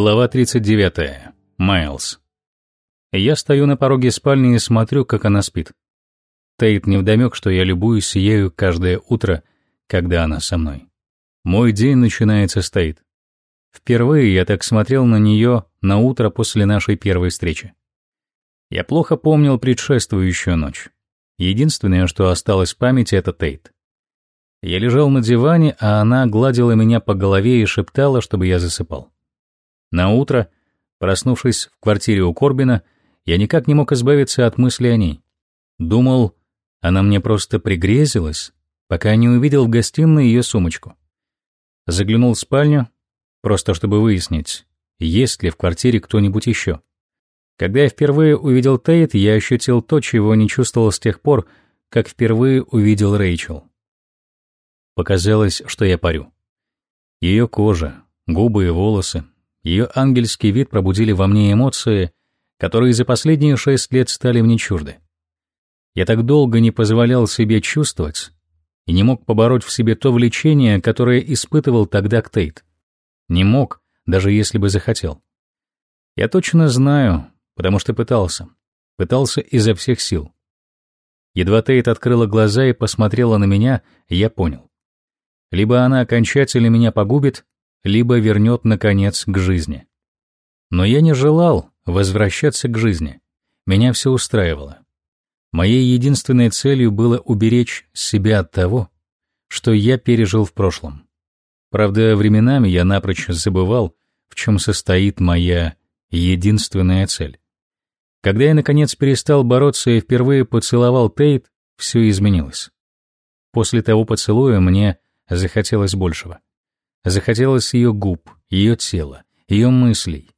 Глава 39. Майлз. Я стою на пороге спальни и смотрю, как она спит. Тейт невдомек, что я любуюсь ею каждое утро, когда она со мной. Мой день начинается с Тейт. Впервые я так смотрел на нее на утро после нашей первой встречи. Я плохо помнил предшествующую ночь. Единственное, что осталось в памяти, это Тейт. Я лежал на диване, а она гладила меня по голове и шептала, чтобы я засыпал. На утро, проснувшись в квартире у Корбина, я никак не мог избавиться от мысли о ней. Думал, она мне просто пригрезилась, пока не увидел в гостиной ее сумочку. Заглянул в спальню, просто чтобы выяснить, есть ли в квартире кто-нибудь еще. Когда я впервые увидел Тейт, я ощутил то, чего не чувствовал с тех пор, как впервые увидел Рэйчел. Показалось, что я парю. Ее кожа, губы и волосы, ее ангельский вид пробудили во мне эмоции, которые за последние шесть лет стали мне чужды. Я так долго не позволял себе чувствовать и не мог побороть в себе то влечение, которое испытывал тогда к. Не мог, даже если бы захотел. Я точно знаю, потому что пытался. Пытался изо всех сил. Едва Тейт открыла глаза и посмотрела на меня, я понял. Либо она окончательно меня погубит, либо вернет, наконец, к жизни. Но я не желал возвращаться к жизни. Меня все устраивало. Моей единственной целью было уберечь себя от того, что я пережил в прошлом. Правда, временами я напрочь забывал, в чем состоит моя единственная цель. Когда я, наконец, перестал бороться и впервые поцеловал Тейт, все изменилось. После того поцелуя мне захотелось большего. Захотелось ее губ, ее тела, ее мыслей.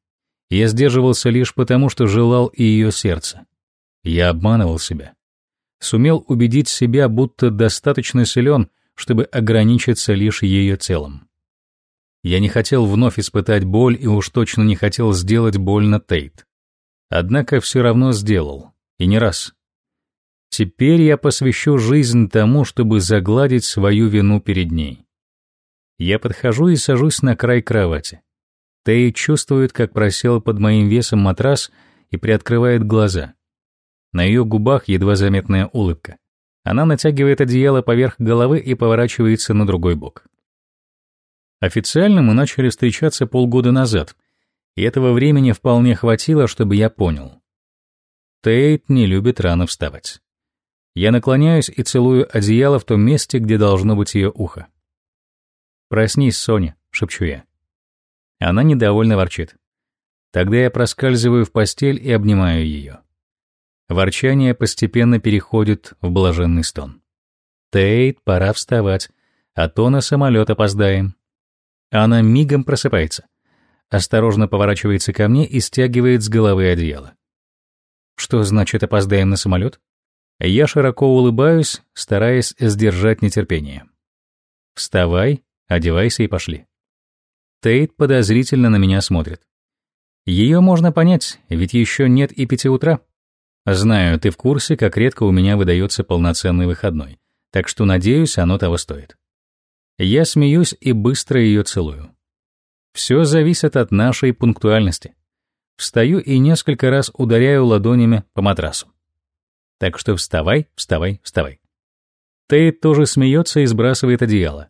Я сдерживался лишь потому, что желал и ее сердца. Я обманывал себя. Сумел убедить себя, будто достаточно силен, чтобы ограничиться лишь ее телом. Я не хотел вновь испытать боль и уж точно не хотел сделать больно Тейт. Однако все равно сделал, и не раз. Теперь я посвящу жизнь тому, чтобы загладить свою вину перед ней. Я подхожу и сажусь на край кровати. Тей чувствует, как просел под моим весом матрас и приоткрывает глаза. На ее губах едва заметная улыбка. Она натягивает одеяло поверх головы и поворачивается на другой бок. Официально мы начали встречаться полгода назад, и этого времени вполне хватило, чтобы я понял. Тейт не любит рано вставать. Я наклоняюсь и целую одеяло в том месте, где должно быть ее ухо. «Проснись, Соня», — шепчу я. Она недовольно ворчит. Тогда я проскальзываю в постель и обнимаю ее. Ворчание постепенно переходит в блаженный стон. «Тейт, пора вставать, а то на самолет опоздаем». Она мигом просыпается, осторожно поворачивается ко мне и стягивает с головы одеяло. Что значит опоздаем на самолет? Я широко улыбаюсь, стараясь сдержать нетерпение. «Вставай, Одевайся и пошли. Тейт подозрительно на меня смотрит. Ее можно понять, ведь еще нет и пяти утра. Знаю, ты в курсе, как редко у меня выдается полноценный выходной, так что, надеюсь, оно того стоит. Я смеюсь и быстро ее целую. Все зависит от нашей пунктуальности. Встаю и несколько раз ударяю ладонями по матрасу. Так что вставай, вставай, вставай. Тейт тоже смеется и сбрасывает одеяло.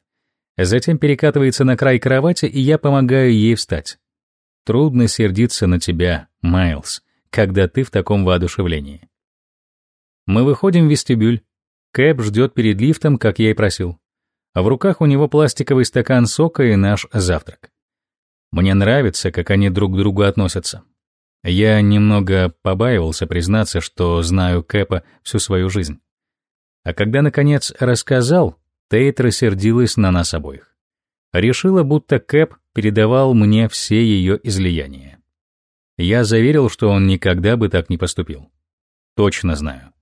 Затем перекатывается на край кровати, и я помогаю ей встать. Трудно сердиться на тебя, Майлз, когда ты в таком воодушевлении. Мы выходим в вестибюль. Кэп ждет перед лифтом, как я и просил. А в руках у него пластиковый стакан сока и наш завтрак. Мне нравится, как они друг к другу относятся. Я немного побаивался признаться, что знаю Кэпа всю свою жизнь. А когда, наконец, рассказал, Тейт рассердилась на нас обоих. Решила, будто Кэп передавал мне все ее излияния. Я заверил, что он никогда бы так не поступил. Точно знаю.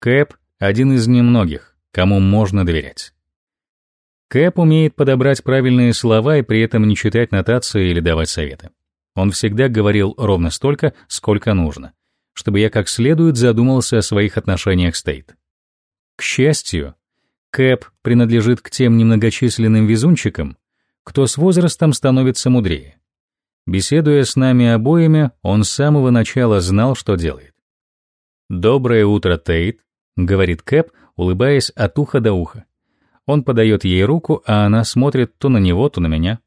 Кэп — один из немногих, кому можно доверять. Кэп умеет подобрать правильные слова и при этом не читать нотации или давать советы. Он всегда говорил ровно столько, сколько нужно, чтобы я как следует задумался о своих отношениях с Тейт. К счастью, Кэп принадлежит к тем немногочисленным везунчикам, кто с возрастом становится мудрее. Беседуя с нами обоими, он с самого начала знал, что делает. «Доброе утро, Тейт», — говорит Кэп, улыбаясь от уха до уха. Он подает ей руку, а она смотрит то на него, то на меня.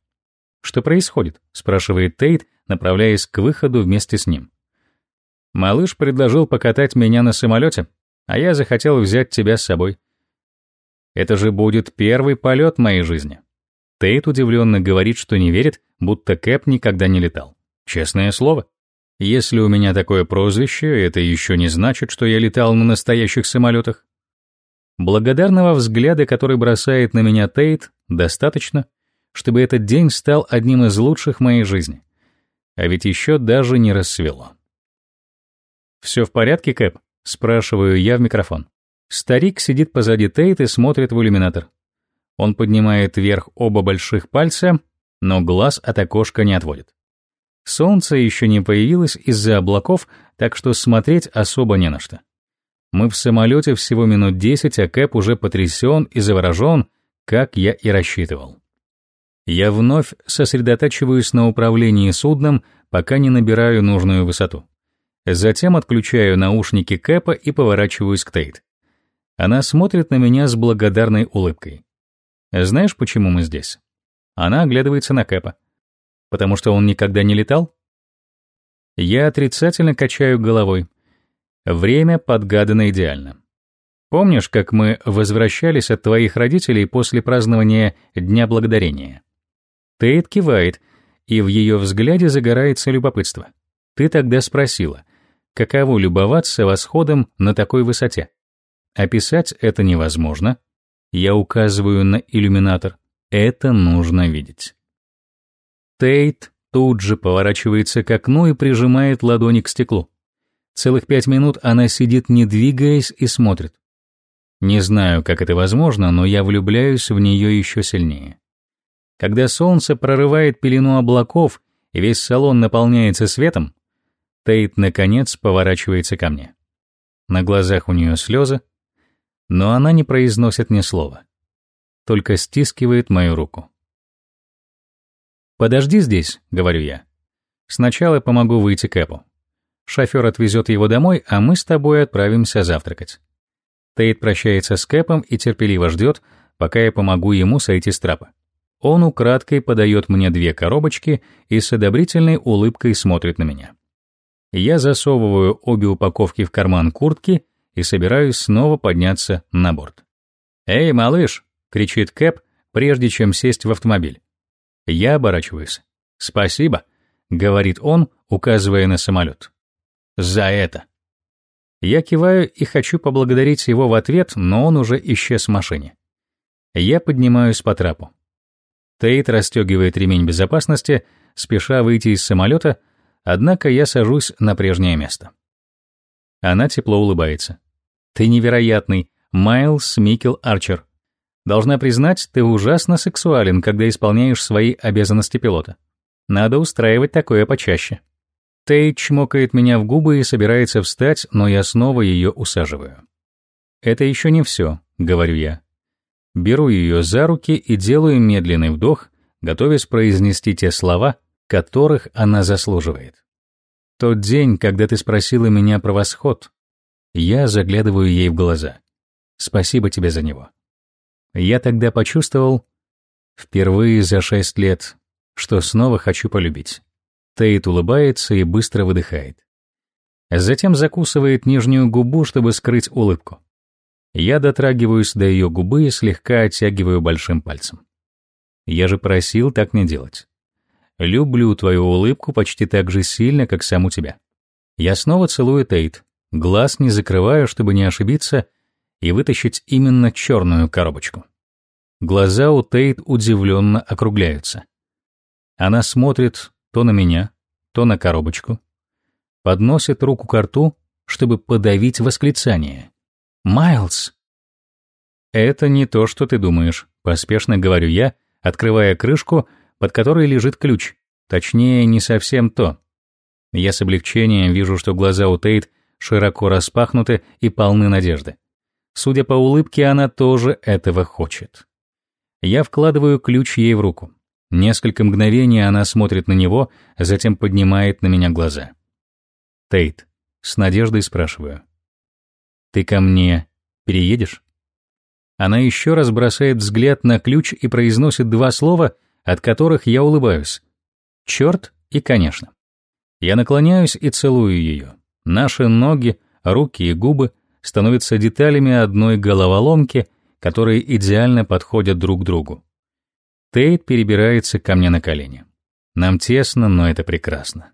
«Что происходит?» — спрашивает Тейт, направляясь к выходу вместе с ним. «Малыш предложил покатать меня на самолете, а я захотел взять тебя с собой. Это же будет первый полет в моей жизни». Тейт удивленно говорит, что не верит, будто Кэп никогда не летал. Честное слово. Если у меня такое прозвище, это еще не значит, что я летал на настоящих самолетах. Благодарного взгляда, который бросает на меня Тейт, достаточно, чтобы этот день стал одним из лучших в моей жизни. А ведь еще даже не рассвело. «Все в порядке, Кэп?» — спрашиваю я в микрофон. Старик сидит позади Тейт и смотрит в иллюминатор. Он поднимает вверх оба больших пальца, но глаз от окошка не отводит. Солнце еще не появилось из-за облаков, так что смотреть особо не на что. Мы в самолете всего минут десять, а Кэп уже потрясен и заворожен, как я и рассчитывал. Я вновь сосредотачиваюсь на управлении судном, пока не набираю нужную высоту. Затем отключаю наушники Кэпа и поворачиваюсь к Тейт. Она смотрит на меня с благодарной улыбкой. Знаешь, почему мы здесь? Она оглядывается на Кэпа. Потому что он никогда не летал? Я отрицательно качаю головой. Время подгадано идеально. Помнишь, как мы возвращались от твоих родителей после празднования Дня Благодарения? Тейт кивает, и в ее взгляде загорается любопытство. Ты тогда спросила, каково любоваться восходом на такой высоте? Описать это невозможно. Я указываю на иллюминатор. Это нужно видеть. Тейт тут же поворачивается к окну и прижимает ладони к стеклу. Целых пять минут она сидит, не двигаясь, и смотрит. Не знаю, как это возможно, но я влюбляюсь в нее еще сильнее. Когда солнце прорывает пелену облаков и весь салон наполняется светом, Тейт, наконец, поворачивается ко мне. На глазах у нее слезы, но она не произносит ни слова только стискивает мою руку. «Подожди здесь», — говорю я. «Сначала помогу выйти Кэпу. Шофер отвезет его домой, а мы с тобой отправимся завтракать». Тейт прощается с Кэпом и терпеливо ждет, пока я помогу ему сойти с трапа. Он украдкой подает мне две коробочки и с одобрительной улыбкой смотрит на меня. Я засовываю обе упаковки в карман куртки и собираюсь снова подняться на борт. «Эй, малыш!» — кричит Кэп, прежде чем сесть в автомобиль. Я оборачиваюсь. «Спасибо», — говорит он, указывая на самолет. «За это». Я киваю и хочу поблагодарить его в ответ, но он уже исчез в машине. Я поднимаюсь по трапу. Тейт расстегивает ремень безопасности, спеша выйти из самолета, однако я сажусь на прежнее место. Она тепло улыбается. «Ты невероятный, Майлз Микел Арчер. Должна признать, ты ужасно сексуален, когда исполняешь свои обязанности пилота. Надо устраивать такое почаще. Тейт чмокает меня в губы и собирается встать, но я снова ее усаживаю. «Это еще не все», — говорю я. Беру ее за руки и делаю медленный вдох, готовясь произнести те слова, которых она заслуживает. Тот день, когда ты спросила меня про восход, я заглядываю ей в глаза. Спасибо тебе за него. Я тогда почувствовал, впервые за шесть лет, что снова хочу полюбить. Тейт улыбается и быстро выдыхает. Затем закусывает нижнюю губу, чтобы скрыть улыбку. Я дотрагиваюсь до ее губы и слегка оттягиваю большим пальцем. Я же просил так не делать. Люблю твою улыбку почти так же сильно, как саму тебя. Я снова целую Тейт, глаз не закрываю, чтобы не ошибиться — и вытащить именно черную коробочку. Глаза у Тейт удивленно округляются. Она смотрит то на меня, то на коробочку, подносит руку к рту, чтобы подавить восклицание. «Майлз!» «Это не то, что ты думаешь», — поспешно говорю я, открывая крышку, под которой лежит ключ. Точнее, не совсем то. Я с облегчением вижу, что глаза у Тейт широко распахнуты и полны надежды. Судя по улыбке, она тоже этого хочет. Я вкладываю ключ ей в руку. Несколько мгновений она смотрит на него, затем поднимает на меня глаза. Тейт, с надеждой спрашиваю. Ты ко мне переедешь? Она еще раз бросает взгляд на ключ и произносит два слова, от которых я улыбаюсь. Черт и конечно. Я наклоняюсь и целую ее. Наши ноги, руки и губы становятся деталями одной головоломки, которые идеально подходят друг другу. Тейт перебирается ко мне на колени. Нам тесно, но это прекрасно.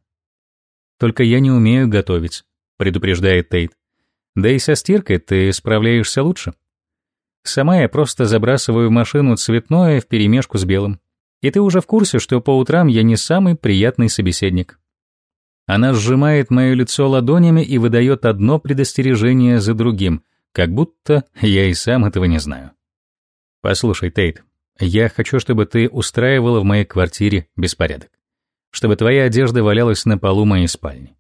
Только я не умею готовить, предупреждает Тейт. Да и со стиркой ты справляешься лучше. Сама я просто забрасываю в машину цветное вперемешку с белым. И ты уже в курсе, что по утрам я не самый приятный собеседник. Она сжимает мое лицо ладонями и выдает одно предостережение за другим, как будто я и сам этого не знаю. Послушай, Тейт, я хочу, чтобы ты устраивала в моей квартире беспорядок. Чтобы твоя одежда валялась на полу моей спальни.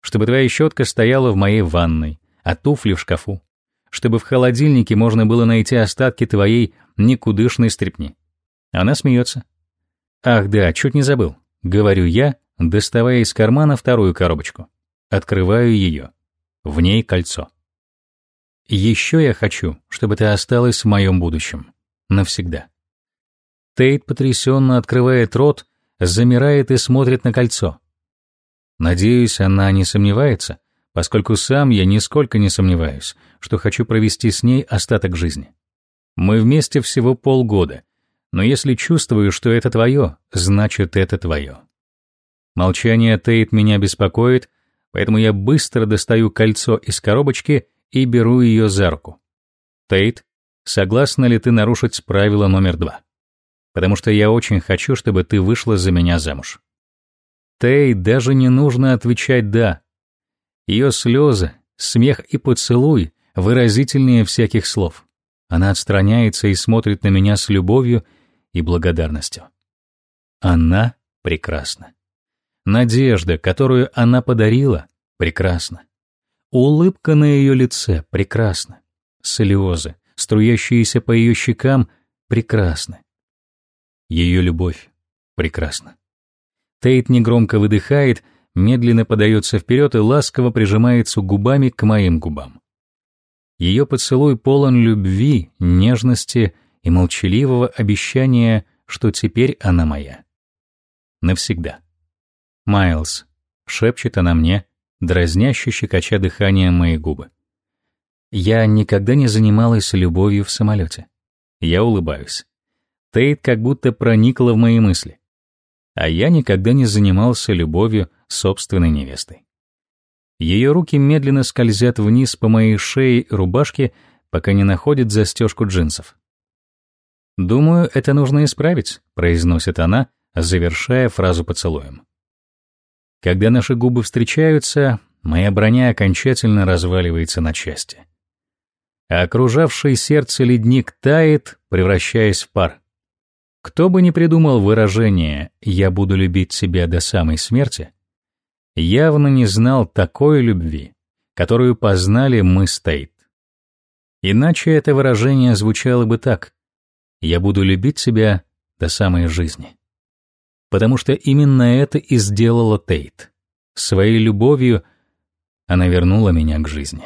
Чтобы твоя щетка стояла в моей ванной, а туфли в шкафу. Чтобы в холодильнике можно было найти остатки твоей никудышной стрепни. Она смеется. Ах да, чуть не забыл. Говорю я, доставая из кармана вторую коробочку. Открываю ее. В ней кольцо. Еще я хочу, чтобы ты осталась в моем будущем. Навсегда. Тейт потрясенно открывает рот, замирает и смотрит на кольцо. Надеюсь, она не сомневается, поскольку сам я нисколько не сомневаюсь, что хочу провести с ней остаток жизни. Мы вместе всего полгода, но если чувствую, что это твое, значит, это твое. Молчание Тейт меня беспокоит, поэтому я быстро достаю кольцо из коробочки и беру ее за руку. Тейт, согласна ли ты нарушить правило номер два? потому что я очень хочу, чтобы ты вышла за меня замуж. Тей даже не нужно отвечать «да». Ее слезы, смех и поцелуй выразительнее всяких слов. Она отстраняется и смотрит на меня с любовью и благодарностью. Она прекрасна. Надежда, которую она подарила, прекрасна. Улыбка на ее лице прекрасна. Слезы, струящиеся по ее щекам, прекрасны. Ее любовь прекрасна. Тейт негромко выдыхает, медленно подается вперед и ласково прижимается губами к моим губам. Ее поцелуй полон любви, нежности и молчаливого обещания, что теперь она моя. Навсегда. «Майлз», — шепчет она мне, дразняще щекоча дыханием мои губы. Я никогда не занималась любовью в самолете. Я улыбаюсь. Тейт как будто проникла в мои мысли. А я никогда не занимался любовью собственной невестой. Ее руки медленно скользят вниз по моей шее и рубашке, пока не находят застежку джинсов. «Думаю, это нужно исправить», — произносит она, завершая фразу поцелуем. Когда наши губы встречаются, моя броня окончательно разваливается на части. А окружавший сердце ледник тает, превращаясь в пар. Кто бы ни придумал выражение «я буду любить тебя до самой смерти», явно не знал такой любви, которую познали мы с Тейт. Иначе это выражение звучало бы так «я буду любить тебя до самой жизни». Потому что именно это и сделала Тейт. Своей любовью она вернула меня к жизни.